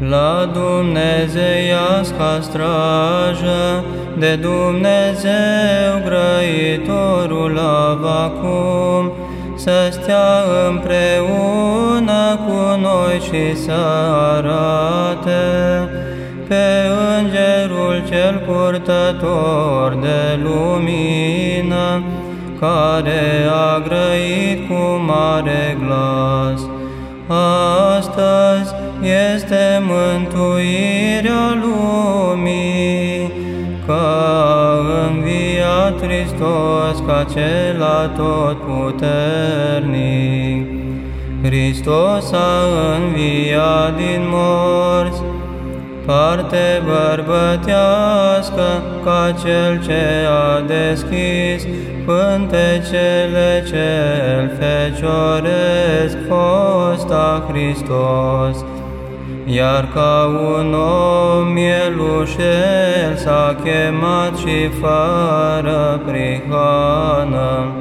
la Dumnezeiasca strajă, de Dumnezeu grăitorul avacum, să stea împreună cu noi și să arate pe Îngerul cel purtător de lumină, care a grăit cu mare glas. Astăzi este mântuirea lumii, că a înviat Hristos ca cel atotputernic. Hristos a înviat din morți, parte bărbătească ca cel ce a deschis pântecele cel fecioresc fosta Hristos. Iar ca un om mielușel s-a chemat și fără prihană,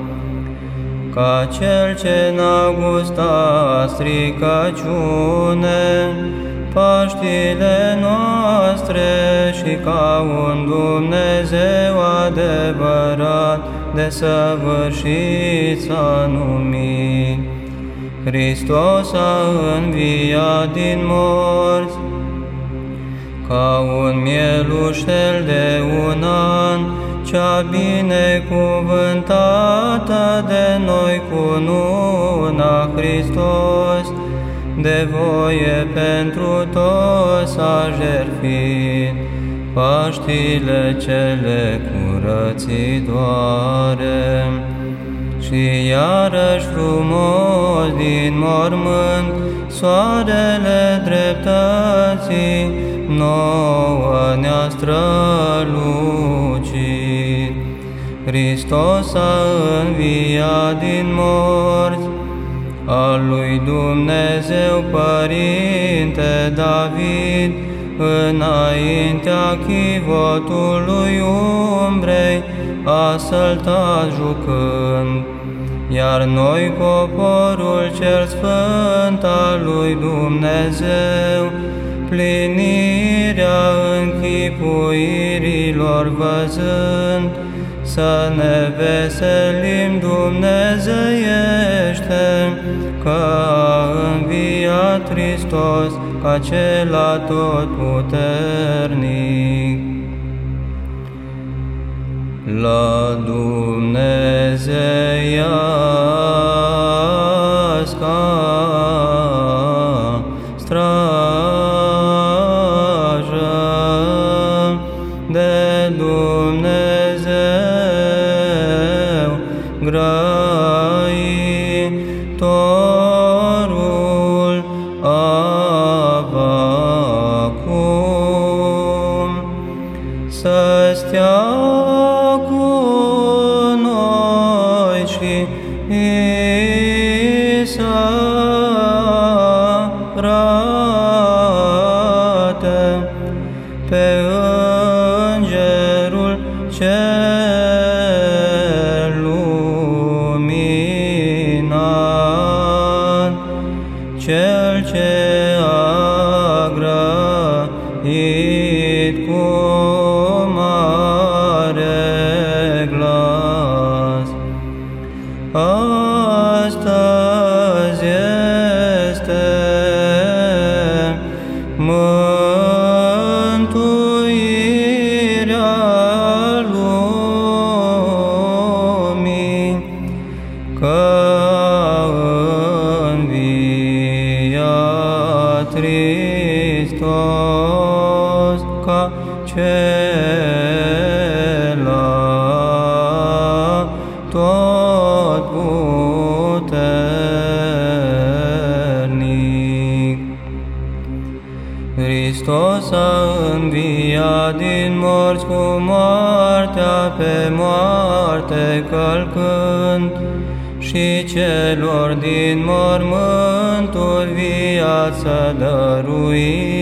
ca cel ce n-a gustat stricăciune, Paștile noastre și ca un Dumnezeu adevărat de săvârșit s-a numit. Hristos a înviat din morți, ca un mielușel de un an, cea binecuvântată de noi cu nuna Hristos, de voie pentru toți a jertfit Paștile cele curățitoare. Și iarăși frumos din mormânt, soarele dreptății nouă ne-a strălucit. Hristos a înviat din morți, al lui Dumnezeu Părinte David, înaintea chivotului umbrei, a săltat jucând, iar noi, poporul cel sfânt al lui Dumnezeu, plinirea închipuirilor văzând, să ne veselim dumnezeiește, că a înviat Hristos ca cel atotputernic. La Dumnezeiasca să arate pe Îngerul cel Astăzi este mântuirea lumii, că a înviat Hristos ca cel Hristos a înviat din morți cu moartea pe moarte călcând și celor din mormântul viață dăruindu-le.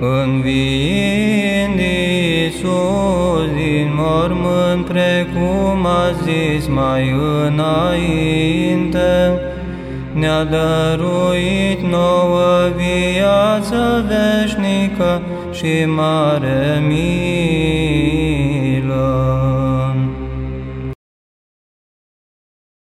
Înviind Iisus din mormânt, precum a zis mai înainte, ne-a dăruit nouă viață veșnică și mare mie.